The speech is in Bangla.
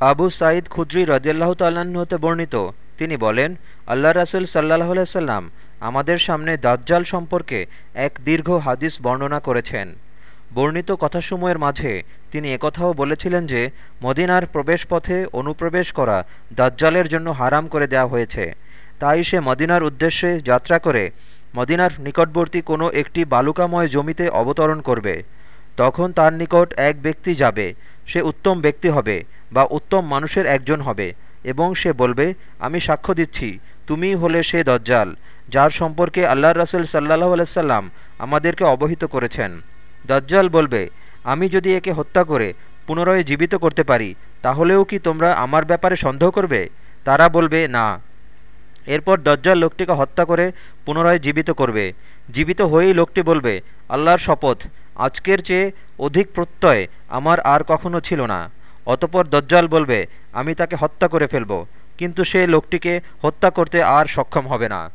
আবু সাঈদ খুদ্রি রদিয়াল্লাহ হতে বর্ণিত। তিনি বলেন আল্লাহ রাসুল সাল্লাহ সাল্লাম আমাদের সামনে দাজ্জাল সম্পর্কে এক দীর্ঘ হাদিস বর্ণনা করেছেন। বর্ণিত কথাসমূহের মাঝে তিনি একথাও বলেছিলেন যে, মদিনার প্রবেশপথে অনুপ্রবেশ করা দাজ্জালের জন্য হারাম করে দেওয়া হয়েছে। তাই সে মদিনার উদ্দেশ্যে যাত্রা করে মদিনার নিকটবর্তী কোনো একটি বালুকাময় জমিতে অবতরণ করবে। তখন তার নিকট এক ব্যক্তি যাবে। সে উত্তম ব্যক্তি হবে বা উত্তম মানুষের একজন হবে এবং সে বলবে, আমি সাক্ষ্য দিচ্ছি, তুমিই হলে সে দজ্জাল, যার সম্পর্কে আল্লাহ রাসুল সাল্লাহ আলাইসাল্লাম আমাদেরকে অবহিত করেছেন। দজ্জাল বলবে, আমি যদি একে হত্যা করে পুনরায় জীবিত করতে পারি, তাহলেও কি তোমরা আমার ব্যাপারে সন্দেহ করবে? তারা বলবে, না। এরপর দজ্জাল লোকটিকে হত্যা করে পুনরায় জীবিত করবে। জীবিত হয়েই লোকটি বলবে, আল্লাহর শপথ আজকের চেয়ে অধিক প্রত্যয় আমার আর কখনো ছিল না। অতপর দজ্জাল বলবে, আমি তাকে হত্যা করে ফেলব, কিন্তু সে লোকটিকে হত্যা করতে আর সক্ষম হবে না।